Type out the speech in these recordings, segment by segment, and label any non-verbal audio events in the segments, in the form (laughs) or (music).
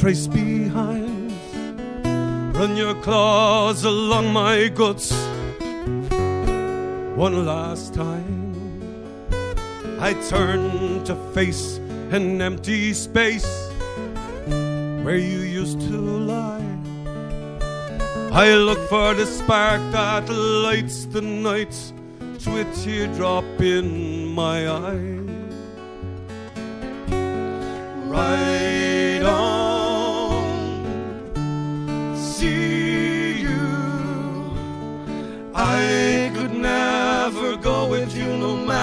trace behind. Run your claws along my guts one last time. I turn to face an empty space where you used to lie. I look for the spark that lights the night to a teardrop in my eye. Right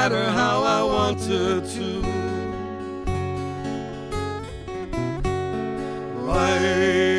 matter how I wanted to. Right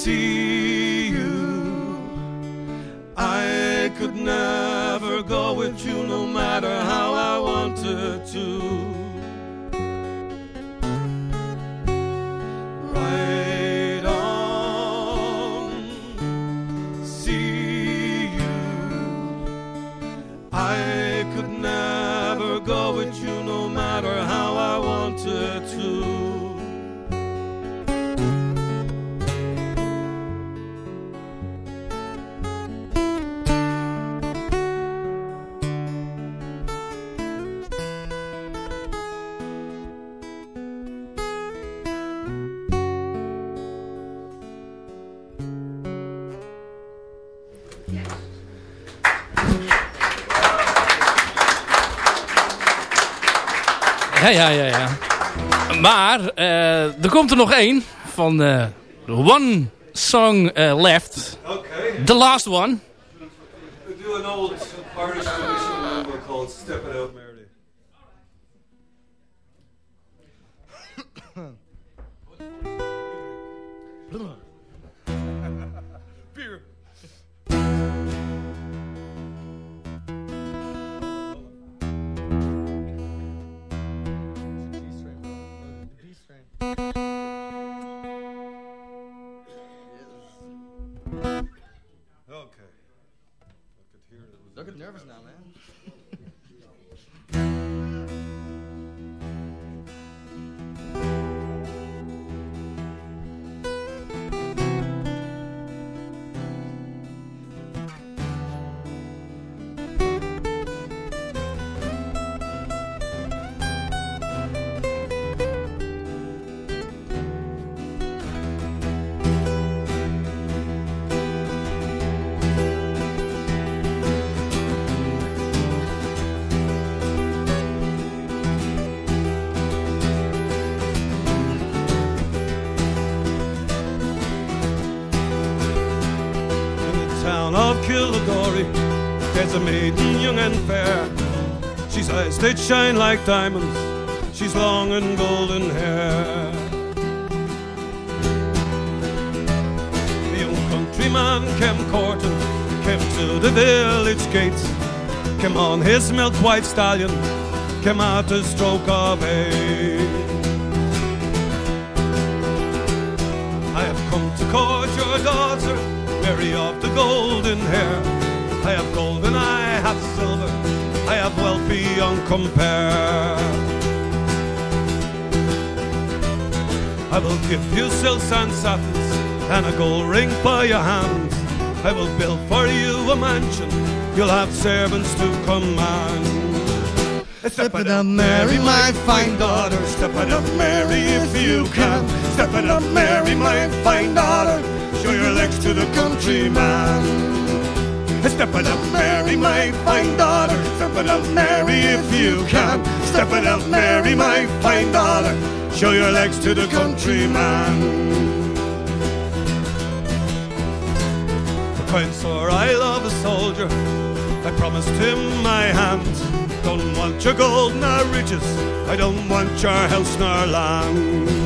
See you. I could never go with you no matter how I wanted to. Er komt er nog één van eh, One Song eh, Left. Okay. The last one. We do an old Irish traditional number called Step It Out Merrily. (coughs) (coughs) Beer. Nervous now, man. There's a maiden young and fair. She's eyes that shine like diamonds, she's long and golden hair. The young countryman came courting, came to the village gates, came on his milk white stallion, came at a stroke of eight. I have come to court your daughter, Mary the golden hair. I have gold and I have silver, I have wealth beyond compare. I will give you silks and satins and a gold ring for your hand. I will build for you a mansion, you'll have servants to command. Step it up, Mary, my fine daughter. Step it up, Mary, if you can. Step it up, Mary, my fine daughter. Show your legs to the countryman. Step it up, Mary, my fine daughter. Step it up, Mary, if you can. Step it up, Mary, my fine daughter. Show your legs to the countryman. Prince, or I love a soldier. I promised him my hand. Don't want your gold nor riches. I don't want your house nor land.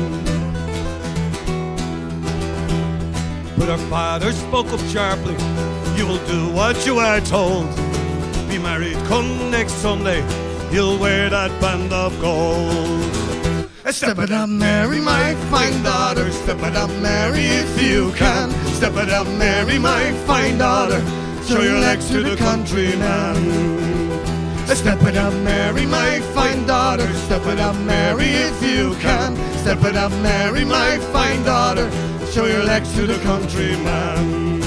But her father spoke up sharply. You will do what you are told. Be married come next Sunday. You'll wear that band of gold. Step it up, Mary, my fine daughter. Step it up, Mary, if you can. Step it up, Mary, my fine daughter. Show your legs to the country countryman. Step it up, Mary, my fine daughter. Step it up, Mary, if you can. Step it up, Mary, my fine daughter. Show your legs to the countryman.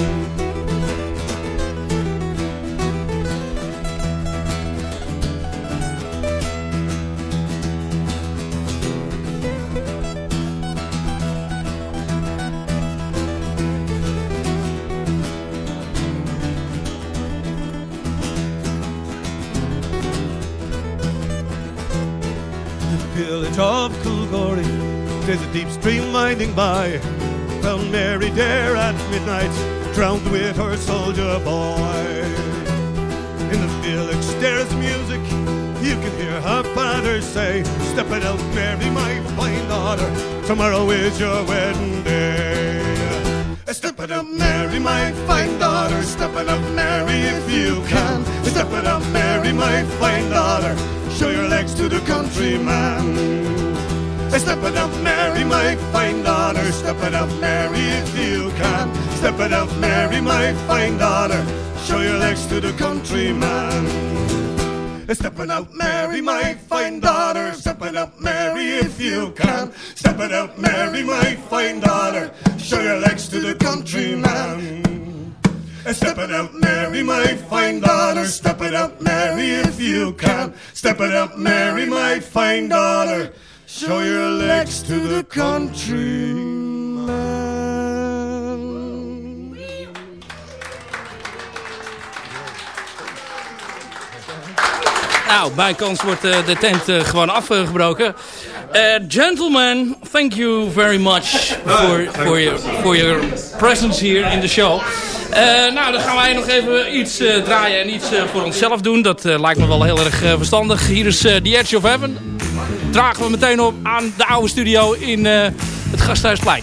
village of Kilgore. There's a deep stream winding by. Found Mary there at midnight, drowned with her soldier boy. In the village there's music. You can hear her father say, Step it out, Mary, my fine daughter. Tomorrow is your wedding day. Step it up, Mary, my fine daughter. Step it up, Mary, if you can. Step it up, Mary, my fine daughter. Show your legs to the countryman. Step it up, Mary, my fine daughter. Step it up, Mary, if you can. Step it up, Mary, my fine daughter. Show your legs to the countryman. Step it up, Mary, my fine daughter. Step it up, Mary, if you can. Step it up, Mary, my fine daughter. Show your legs to the countryman. Step it up, Mary, my fine daughter. Step it up, Mary, if you can. Step it up, Mary, my fine daughter. Show your legs to the countryman. Nou, bij kans wordt uh, de tent uh, gewoon afgebroken. Uh, gentlemen, thank you very much for, for, your, for your presence here in the show. nou, dan gaan wij nog even iets draaien en iets voor onszelf doen. Dat lijkt me wel heel erg verstandig. Hier is The Edge of Heaven. Dragen we meteen op aan de oude studio in het Gasthuisplein.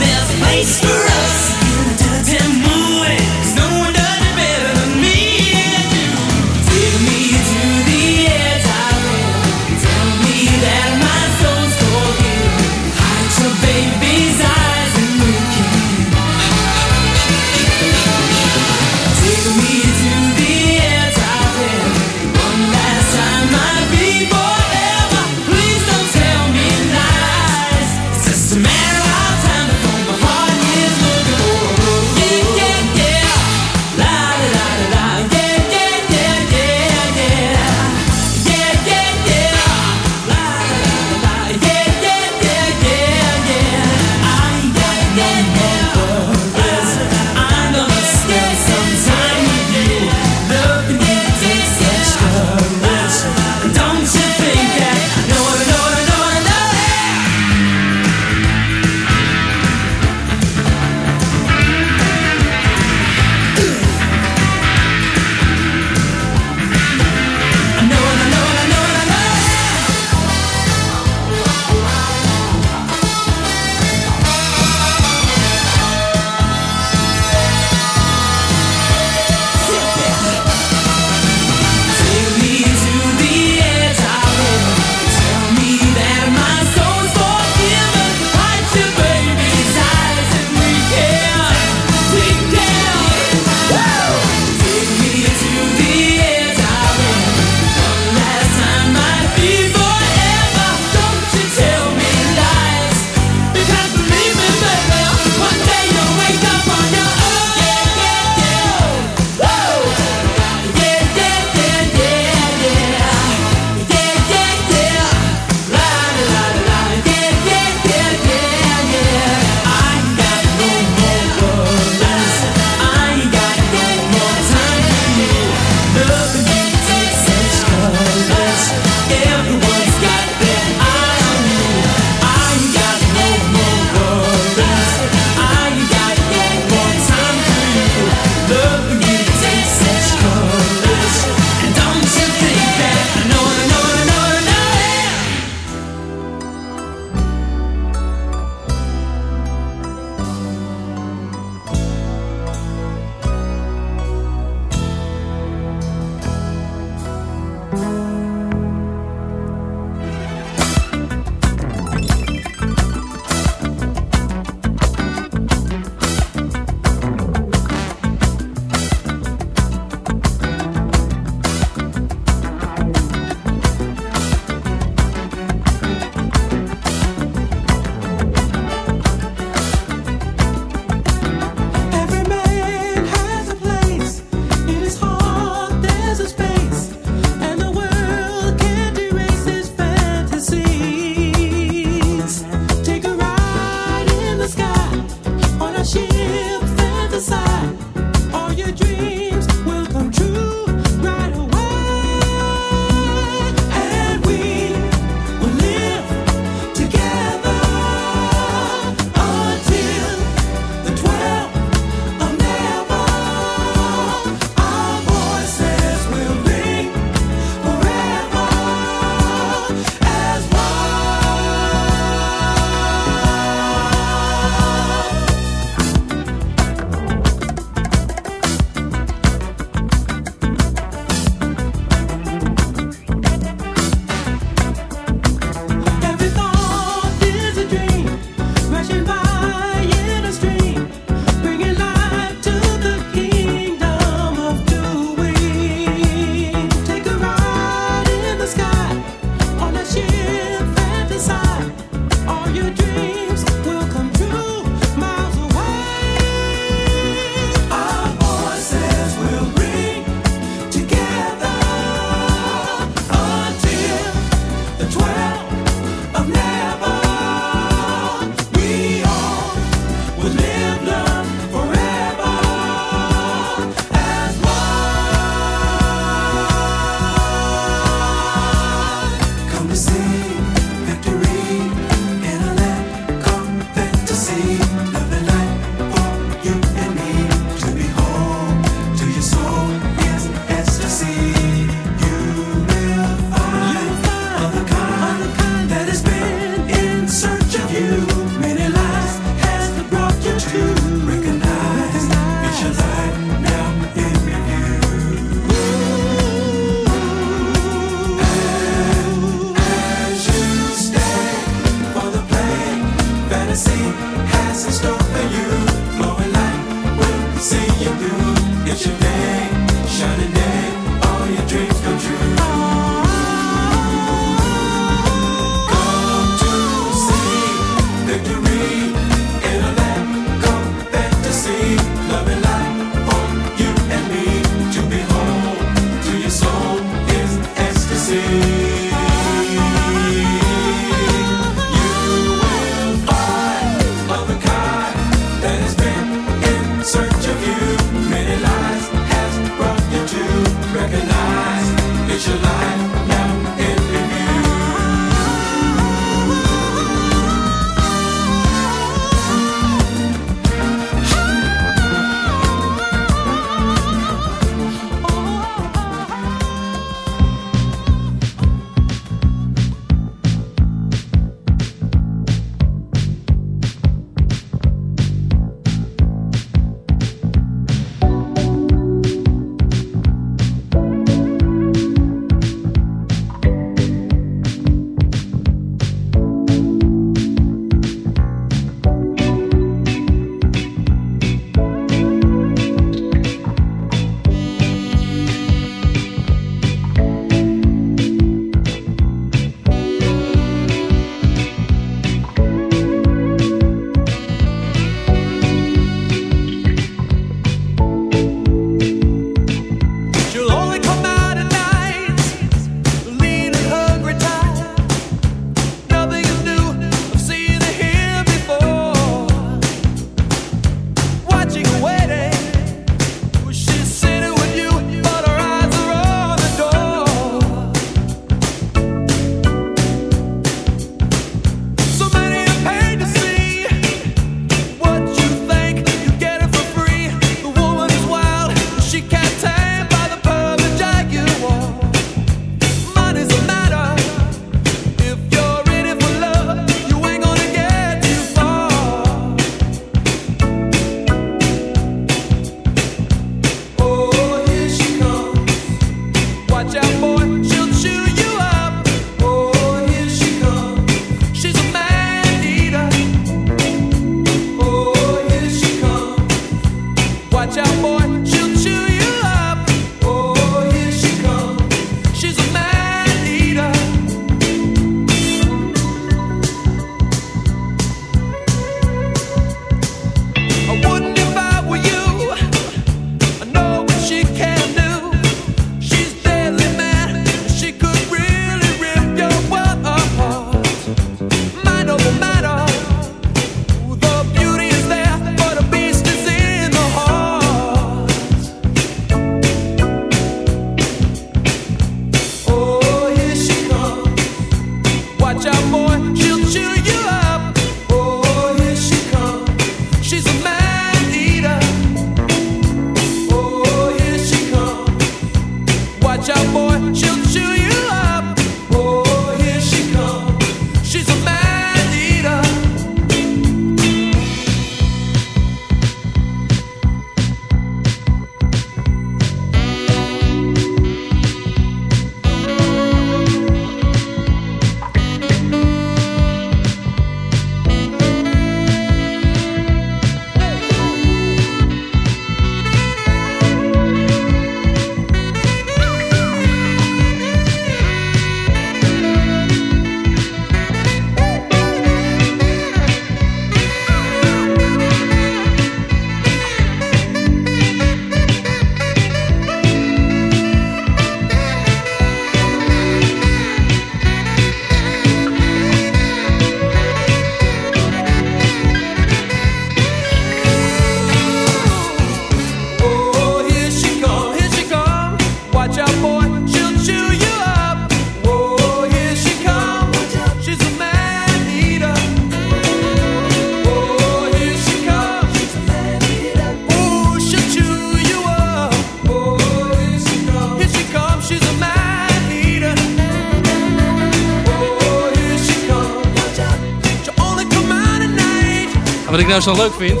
Nou zo leuk vind.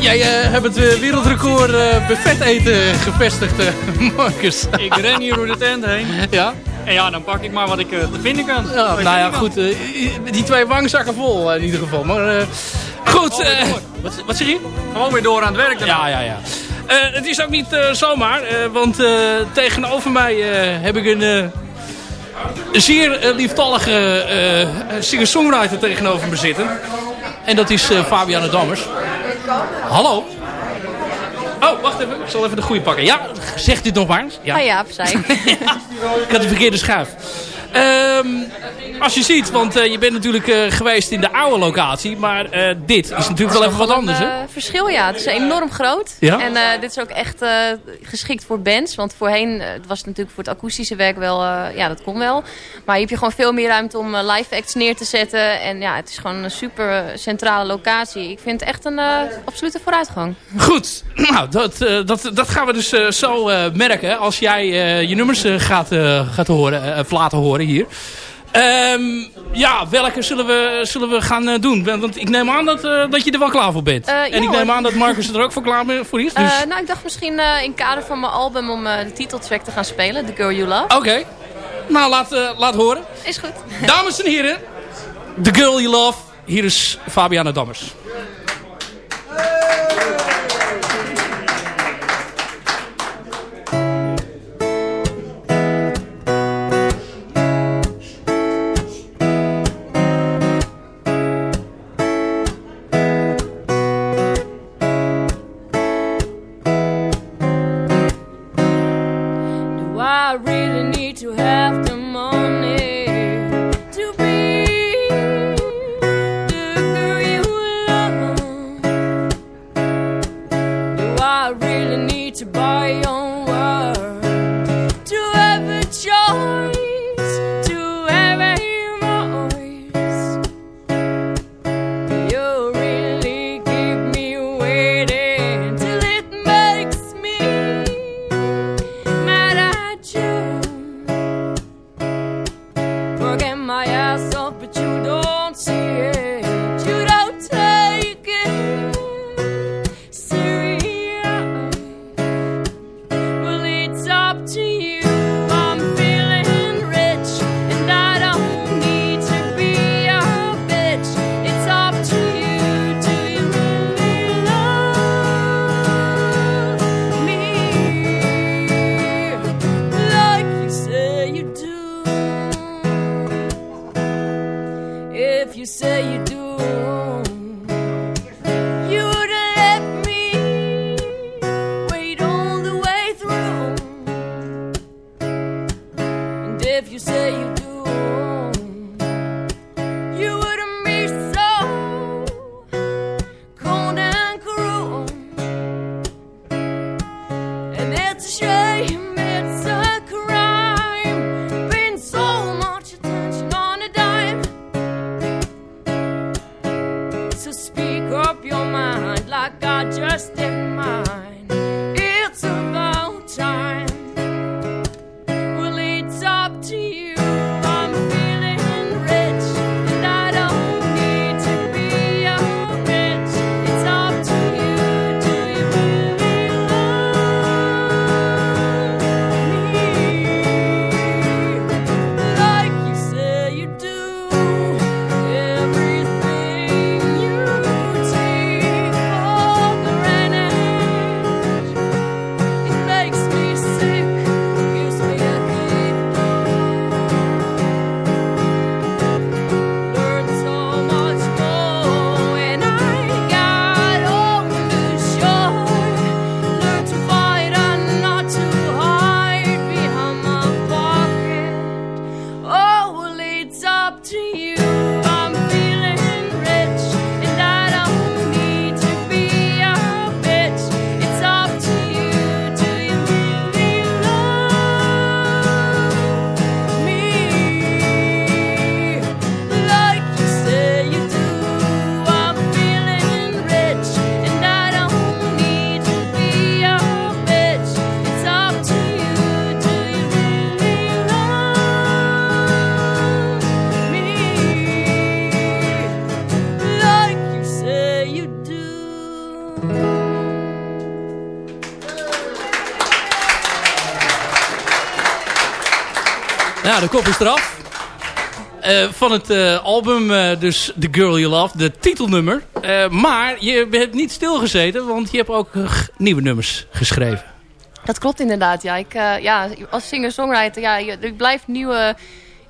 Jij uh, hebt het uh, wereldrecord uh, buffet eten gevestigd, (laughs) Marcus. Ik ren hier door de tent heen. Ja? En ja, dan pak ik maar wat ik te vinden kan. Ja, nou ja, goed. die twee wangzakken vol in ieder geval. Maar goed. wat, wat zeg je? Gewoon weer door aan het werk. Ja, ja, ja. het is ook niet zomaar, want tegenover mij heb ik een, een zeer lieftallige singer-songwriter tegenover me zitten. En dat is Fabiana Dammers. Hallo. Oh, wacht even. Ik zal even de goede pakken. Ja, zegt u nog maar. Ja, ah ja, zei (laughs) Ik had de verkeerde schuif. Um, als je ziet, want uh, je bent natuurlijk uh, geweest in de oude locatie. Maar uh, dit is natuurlijk wel even wat anders, hè? verschil, ja. Het is enorm groot. Ja? En dit is ook echt geschikt voor bands. Want voorheen het was het natuurlijk voor het akoestische werk wel... ja, dat kon wel. Maar je hebt je gewoon veel meer ruimte om live acts neer te zetten. En ja, het is gewoon een super centrale locatie. Ik vind het echt een absolute vooruitgang. Goed. (clears throat) Nou, dat, dat, dat gaan we dus zo merken. Als jij je nummers gaat, gaat horen, laten horen hier. Um, ja, welke zullen we, zullen we gaan uh, doen? Want ik neem aan dat, uh, dat je er wel klaar voor bent. Uh, en ik neem aan dat Marcus er ook voor klaar voor is. Dus... nou, ik dacht misschien in kader van mijn album om de titeltrack te gaan spelen. The Girl You Love. Oké. Okay. Nou, laat, laat horen. Is goed. Dames en heren, The Girl You Love. Hier is Fabiana Dammers. De kop is eraf. Uh, van het uh, album, uh, dus The Girl You Love, de titelnummer. maar je hebt niet stilgezeten, want je hebt ook nieuwe nummers geschreven. Dat klopt inderdaad, ja. Ik, ja als singer-songwriter, ja, je, blijft nieuwe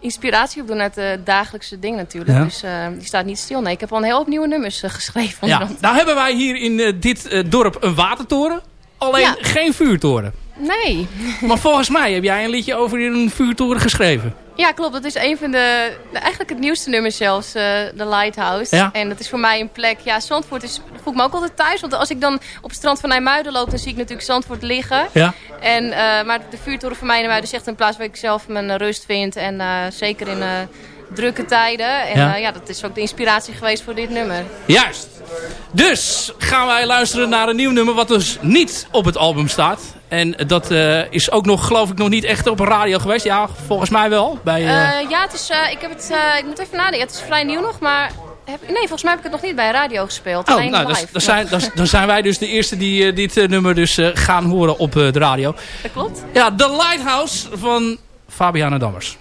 inspiratie opdoen uit de dagelijkse dingen natuurlijk. Dus die staat niet stil. Nee, ik heb al een heel hoop nieuwe nummers geschreven. Ja. (laughs) Nou hebben wij hier in dit dorp een watertoren. Alleen geen vuurtoren. Nee. Maar volgens mij heb jij een liedje over een vuurtoren geschreven. Ja, klopt. Dat is een van de, eigenlijk het nieuwste nummer zelfs, uh, The Lighthouse. Ja. En dat is voor mij een plek, ja, Zandvoort is, voel ik me ook altijd thuis. Want als ik dan op het strand van Nijmuiden loop, dan zie ik natuurlijk Zandvoort liggen. Ja. En, uh, maar de vuurtoren voor mij in Nijmuiden is echt een plaats waar ik zelf mijn rust vind. En uh, zeker in drukke tijden. En ja. ja, dat is ook de inspiratie geweest voor dit nummer. Juist. Dus gaan wij luisteren naar een nieuw nummer wat dus niet op het album staat. En dat uh, is ook nog, geloof ik, nog niet echt op een radio geweest. Ja, volgens mij wel. Bij, uh... Uh, ja, het is, ik, heb het, ik moet even nadenken. Het is vrij nieuw nog, maar... Nee, volgens mij heb ik het nog niet bij radio gespeeld. Oh, nou, dan, zijn, (laughs) dan, zijn wij dus de eerste die dit nummer dus gaan horen op de radio. Dat klopt. Ja, The Lighthouse van Fabiana Dammers.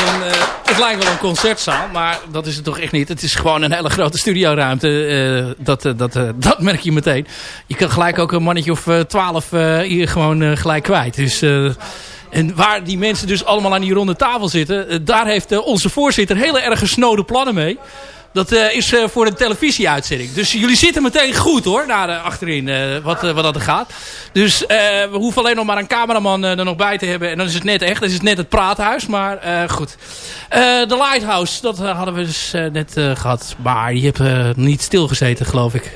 Eh, het lijkt wel een concertzaal, maar dat is het toch echt niet. Het is gewoon een hele grote studioruimte. Eh, dat, eh, (laughs) dat merk je meteen. Je kan gelijk ook een mannetje of twaalf hier gewoon gelijk kwijt. Dus... En waar die mensen dus allemaal aan die ronde tafel zitten... daar heeft onze voorzitter hele erg gesnode plannen mee. Dat uh, is uh, voor een televisieuitzending. Dus jullie zitten meteen goed hoor, daar uh, achterin, wat, wat dat er gaat. Dus we hoeven alleen nog maar een cameraman er nog bij te hebben. En dan is het net echt, dan is het net het praathuis. Maar goed. De Lighthouse, dat hadden we dus net gehad. Maar je hebt niet stilgezeten, geloof ik.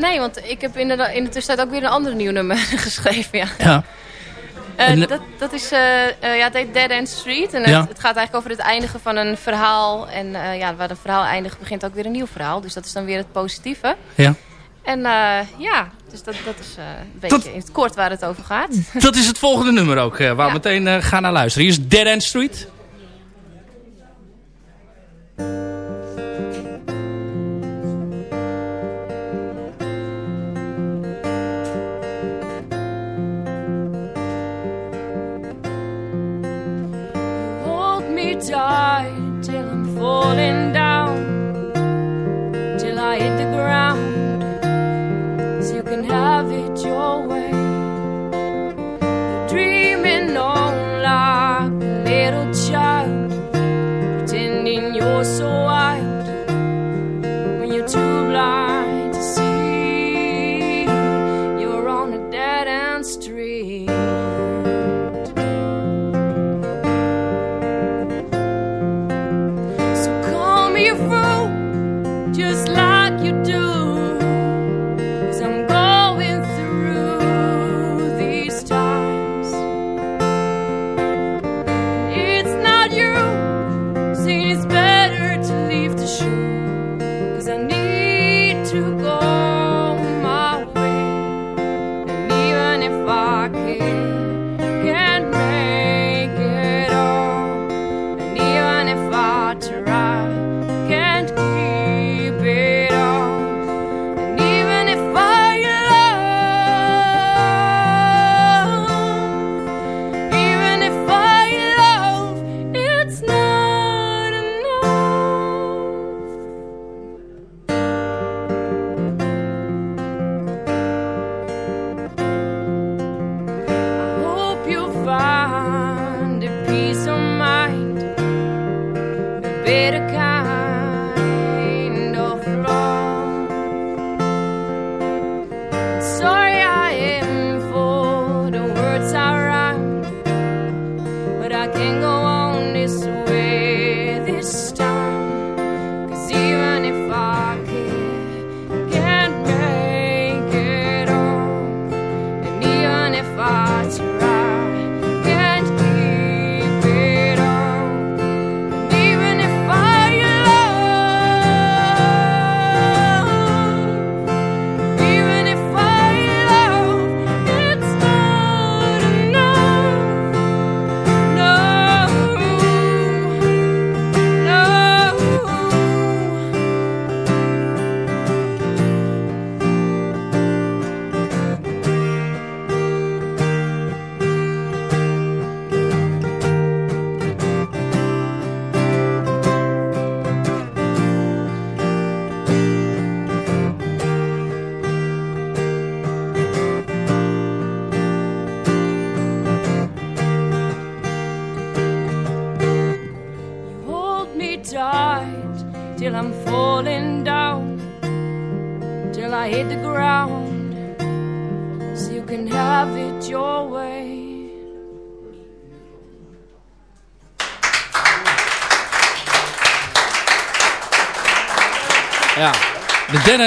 nee, want ik heb in de, in de tussentijd ook weer een ander nieuw nummer (laughs) geschreven, ja. Ja. Uh, dat, dat is, uh, ja, het heet Dead End Street. En het, het, gaat eigenlijk over het eindigen van een verhaal. En ja, waar het verhaal eindigt, begint ook weer een nieuw verhaal. Dus dat is dan weer het positieve. Ja. En ja, dus dat, dat is een beetje in het kort waar het over gaat. (laughs) Dat is het volgende nummer ook, waar we meteen gaan naar luisteren. Hier is Dead End Street. Die till I'm falling down, till I hit the ground, so you can have it your way. You're dreaming on like a little child, pretending you're so wild when you're too blind to see you're on a dead end street.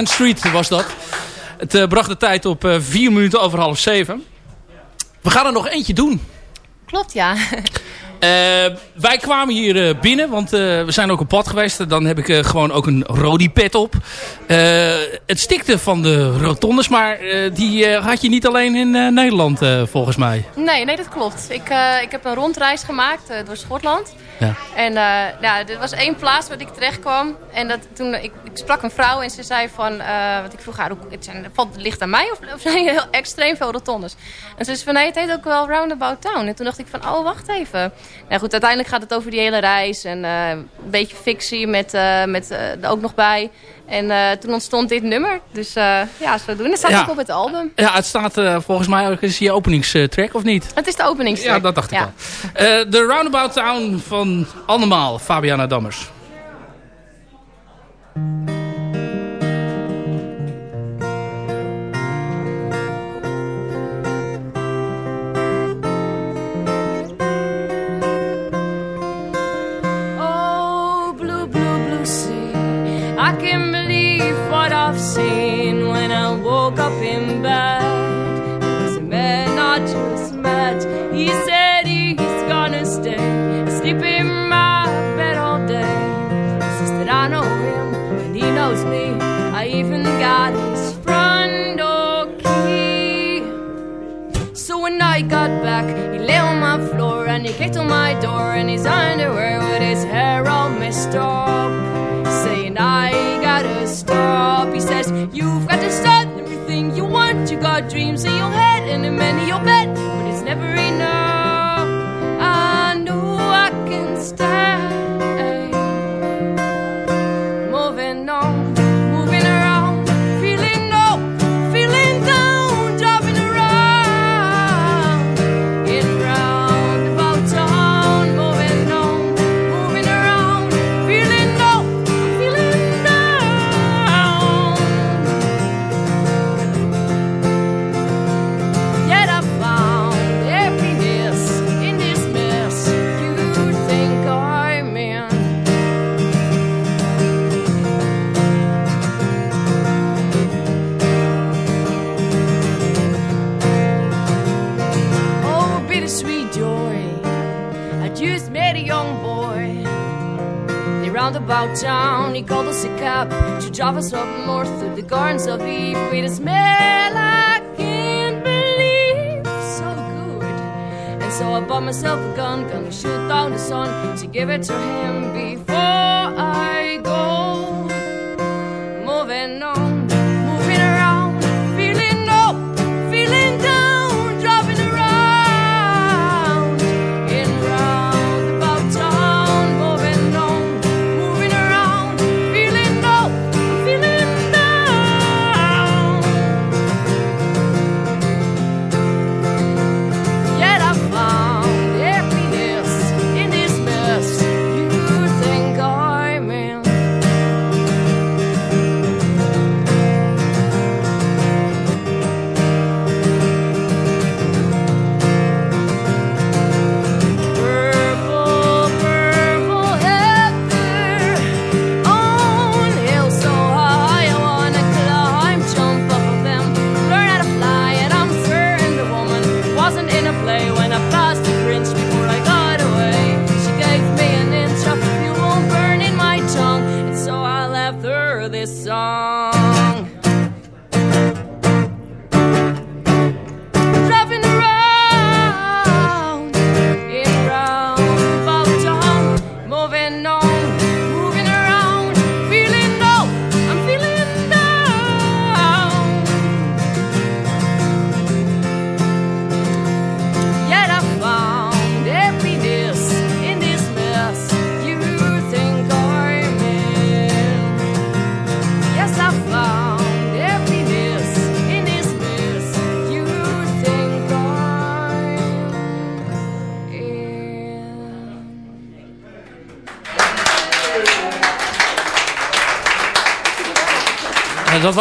Street was dat. Het uh, bracht de tijd op uh, vier minuten over half zeven. We gaan er nog eentje doen. Klopt, ja. Uh, wij kwamen hier binnen, want we zijn ook op pad geweest. Dan heb ik gewoon ook een rodi pet op. het stikte van de rotondes, maar die had je niet alleen in Nederland volgens mij. Nee, nee, dat klopt. Ik, ik heb een rondreis gemaakt door Schotland. Ja. En uh, ja, er was één plaats waar ik terecht kwam. En dat, toen, ik, ik sprak een vrouw en ze zei van... Uh, ik vroeg haar, het, zijn, valt het licht aan mij of, zijn er heel extreem veel rotondes? En ze zei van nee, het heet ook wel Roundabout Town. En toen dacht ik van, oh wacht even. Nou goed, uiteindelijk gaat het over die hele reis. En uh, een beetje fictie met, met ook nog bij. En uh, toen ontstond dit nummer. Dus uh, ja, zo doen. Het staat ook op het album. Ja, het staat uh, volgens mij ook is je openingstrack, of niet? Het is de openingstrack. Ja, dat dacht ik ja. al. De Roundabout Town van allemaal Fabiana Dammers. Kicked on my door in his underwear town. He called us a cab to drive us up north through the gardens of Eve. With a smell I can't believe, so good. And so I bought myself a gun, gonna shoot down the sun to give it to him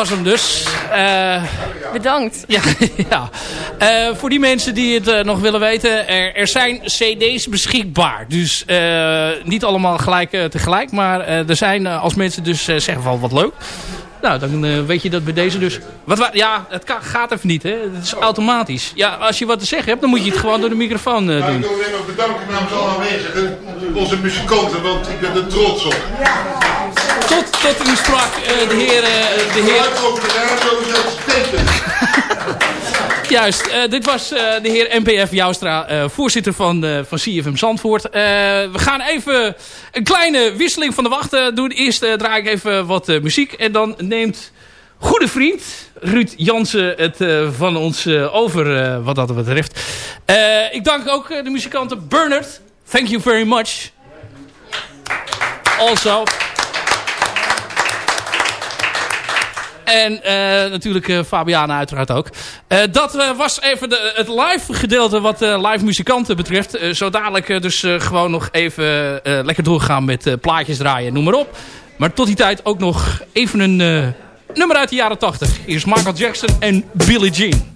was hem dus. Uh, Bedankt. (laughs) Ja, ja. Uh, voor die mensen die het uh, nog willen weten. Er, er, zijn cd's beschikbaar. Dus niet allemaal gelijk tegelijk. Maar er zijn als mensen dus zeggen van wat leuk. Nou, dan weet je dat bij deze dus... Wat, ja, het kan, gaat even niet, hè. Het is automatisch. Ja, als je wat te zeggen hebt, dan moet je het gewoon door de microfoon doen. ik wil alleen maar bedanken namens alle aanwezigen. Onze muzikanten, want ik ben er trots op. Tot, tot u sprak, uh, de heer... Uh, de heer... Juist, uh, dit was uh, de heer MPF Joustra, uh, voorzitter van, van CFM Zandvoort. we gaan even een kleine wisseling van de wachten doen. Eerst draai ik even wat muziek en dan neemt goede vriend Ruud Jansen het van ons over wat dat betreft. ik dank ook de muzikanten Bernard. Thank you very much. Also... En uh, natuurlijk uh, Fabiana uiteraard ook. Uh, dat was even de, het live gedeelte wat live muzikanten betreft. zo dadelijk dus gewoon nog even lekker doorgaan met plaatjes draaien, noem maar op. Maar tot die tijd ook nog even een nummer uit de jaren 80. Hier is Michael Jackson en Billie Jean.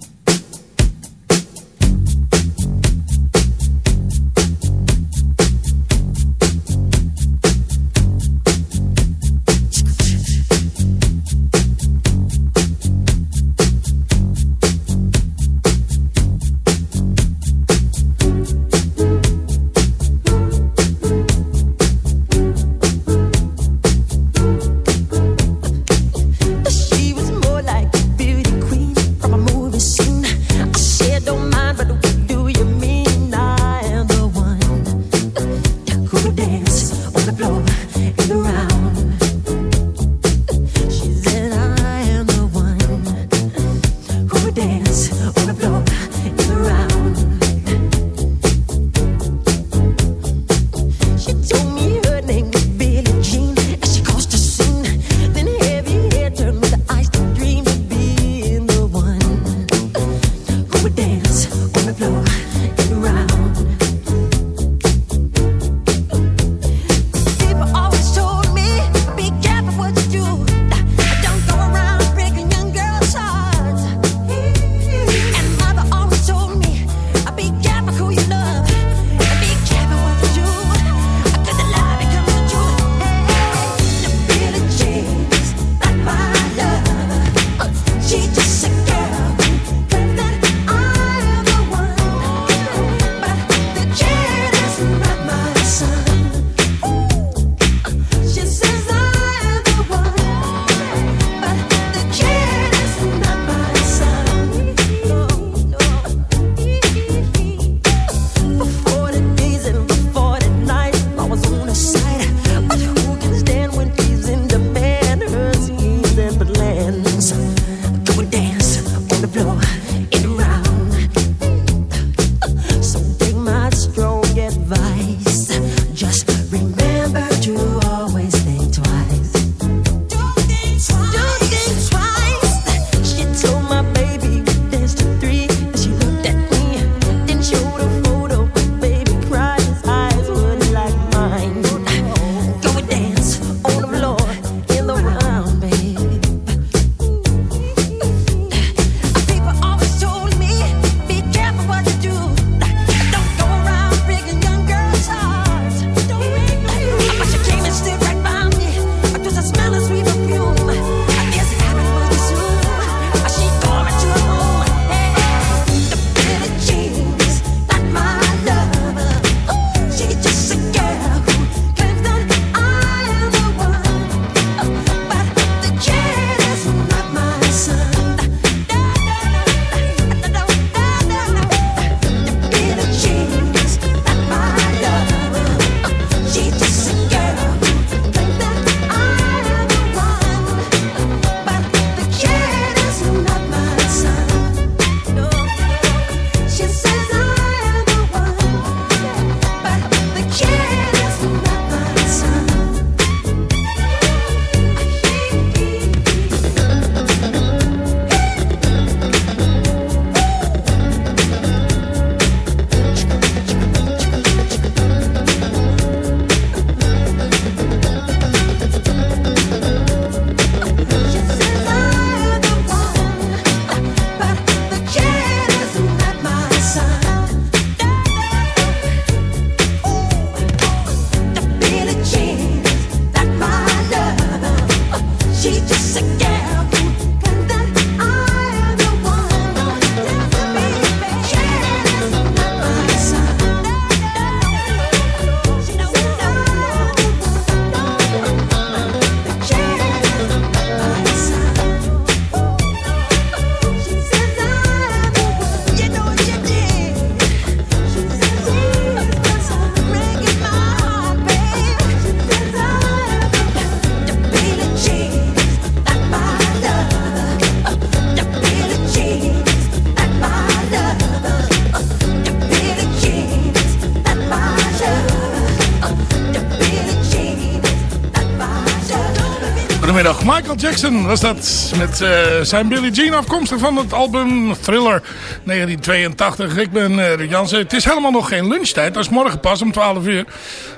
Michael Jackson was dat met uh, zijn Billie Jean afkomstig van het album Thriller 1982. Ik ben uh, Ruud Jansen. Het is helemaal nog geen lunchtijd. Dat is morgen pas om 12 uur.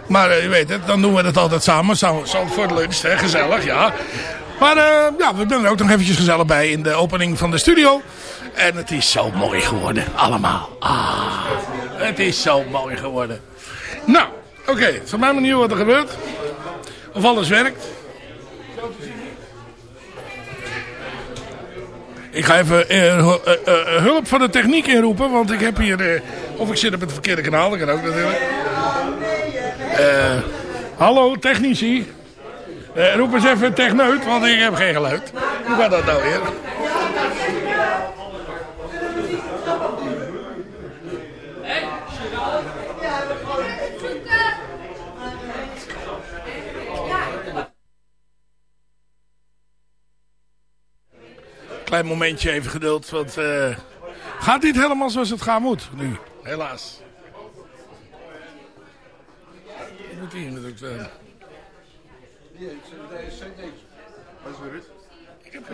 Maar uh, je weet het, dan doen we het altijd samen. Zo, voor de lunch, hè? gezellig, ja. Maar ja, we zijn er ook nog eventjes gezellig bij in de opening van de studio. En het is zo mooi geworden, allemaal. Ah, het is zo mooi geworden. Nou, oké, okay. van mij benieuwd wat er gebeurt. Of alles werkt. Ik ga even uh, uh, uh, hulp van de techniek inroepen, want ik heb hier... of ik zit op het verkeerde kanaal, dat kan ook natuurlijk. hallo, technici. roep eens even techneut, want ik heb geen geluid. Hoe gaat dat nou weer? Klein momentje even geduld, want uh, gaat niet helemaal zoals het gaan moet nu, helaas. Ik moet hier natuurlijk... Uh... Die heeft een cd. Wat is het? Ik heb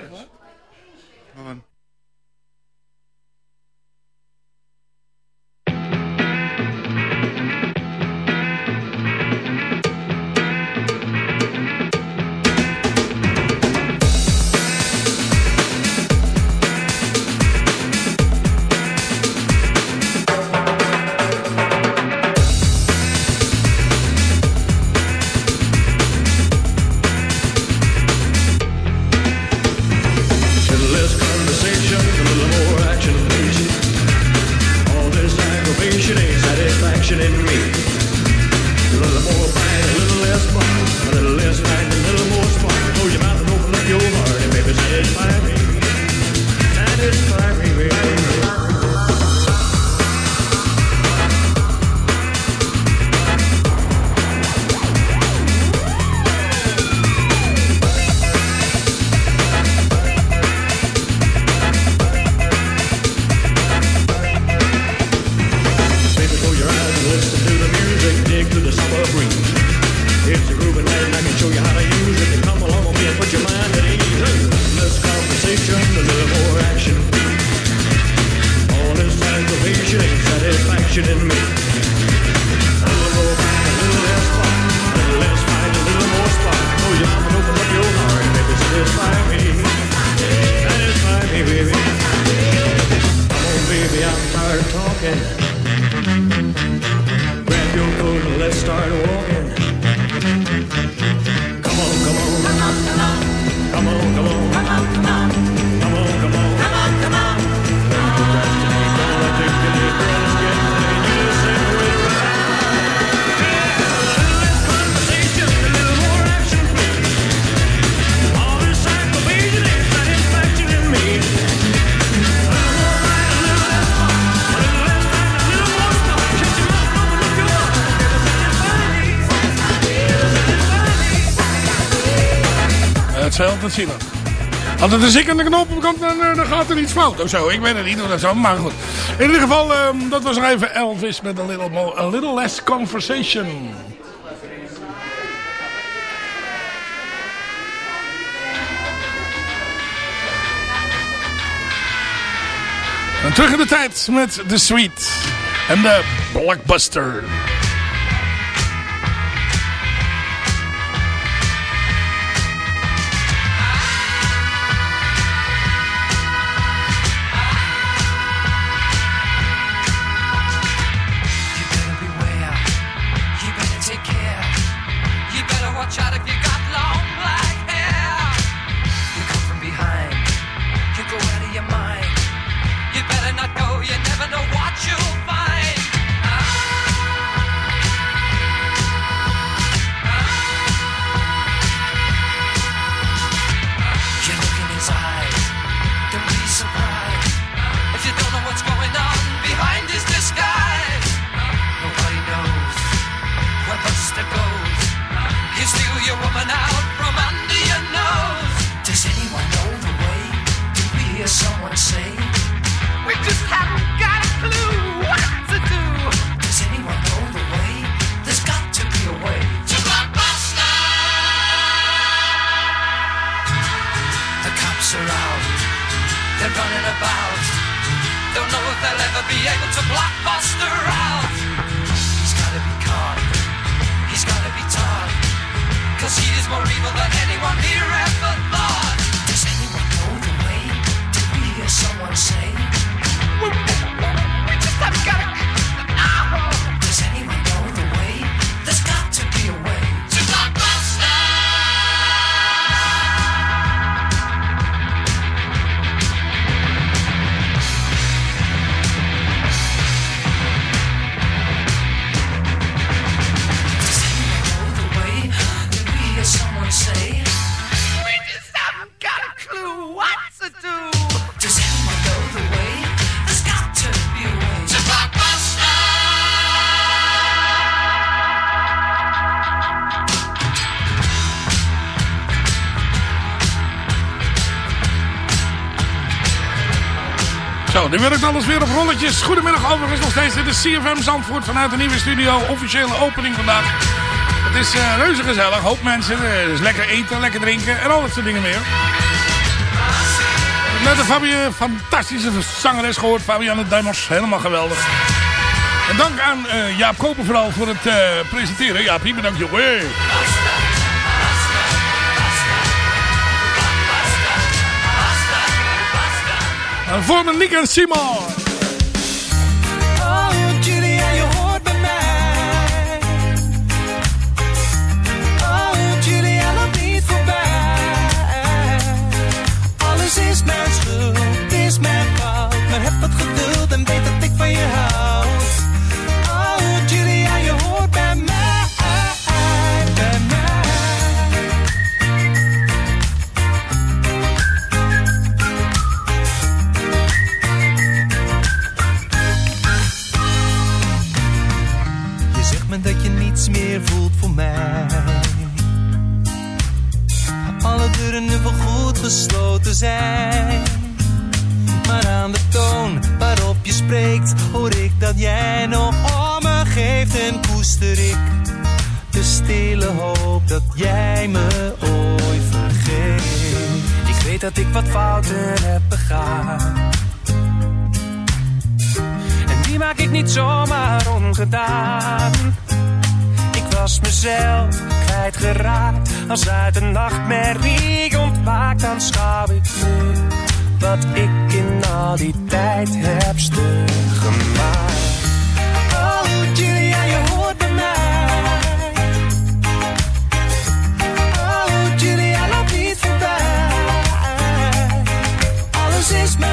geen geluid. zien. Als het een zik aan de knop komt, dan, eh, dan, gaat er iets fout of zo. Ik weet het niet hoe dat zo, maar goed. In ieder geval, um, dat was even Elvis met a little, a little less conversation. En terug in de tijd met The Sweet en de Blockbuster. Be able to block Buster out. He's gotta be caught. He's gotta be taught. Cause he is more evil than anyone here nu werkt alles weer op rolletjes. Goedemiddag overigens nog steeds. Dit is CFM Zandvoort vanuit de nieuwe studio. Officiële opening vandaag. Het is eh, reuze gezellig. Hoop mensen. Eh, dus lekker eten, lekker drinken en al dat soort dingen meer. Net een Fabie, fantastische zangeres gehoord. Fabienne Dijmers. Helemaal geweldig. En dank aan eh, Jaap Koper vooral voor het eh, presenteren. Jaap, hier bedankt jongen. Voor me Nick en Simon. Deuren nu voorgoed gesloten zijn. Maar aan de toon waarop je spreekt, hoor ik dat jij nog om me geeft en koester ik de stille hoop dat jij me ooit vergeet. Ik weet dat ik wat fouten heb begaan. En die maak ik niet zomaar ongedaan. Was mezelf kwijtgeraakt. Als uit een nachtmerrie ontwaakt, dan schouw ik nu wat ik in al die tijd heb gemaakt. Oh, Julia, je hoort bij mij. Oh, Julia, loop niet voorbij. Alles is mijn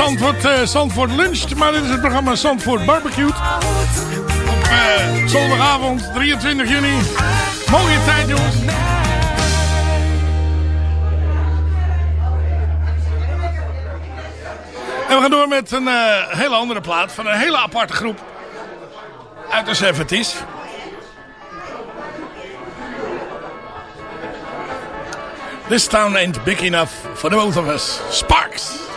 Zandvoort, eh, Zandvoort Lunch, maar dit is het programma Zandvoort Barbecue. Op eh, zondagavond 23 juni. Mooie tijd, jongens. En we gaan door met een uh, hele andere plaat van een hele aparte groep. Uit de 70s. This town ain't big enough for the both of us. Sparks!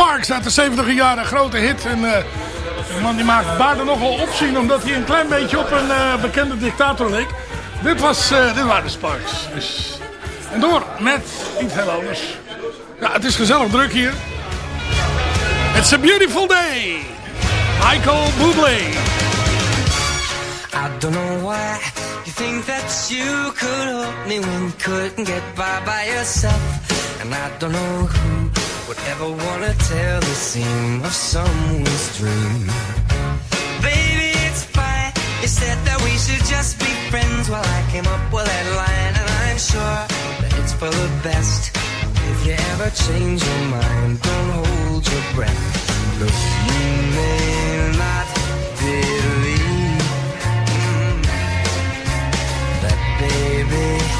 Sparks uit de 70 jaren, grote hit. En uh, man die maakt baarden nogal opzien omdat hij een klein beetje op een uh, bekende dictator leek. Dit, was, uh, dit waren de Sparks. Dus... En door met iets heel anders. Het is gezellig druk hier. It's a beautiful day. Michael Bublé. I don't know why you think that you could help me when you couldn't get by by yourself. And I don't know who would ever wanna tell the seam of someone's dream. Baby, it's fine. You said that we should just be friends. Well, I came up with that line, and I'm sure that it's for the best. If you ever change your mind, don't hold your breath. Look, you may not believe mm, that, baby.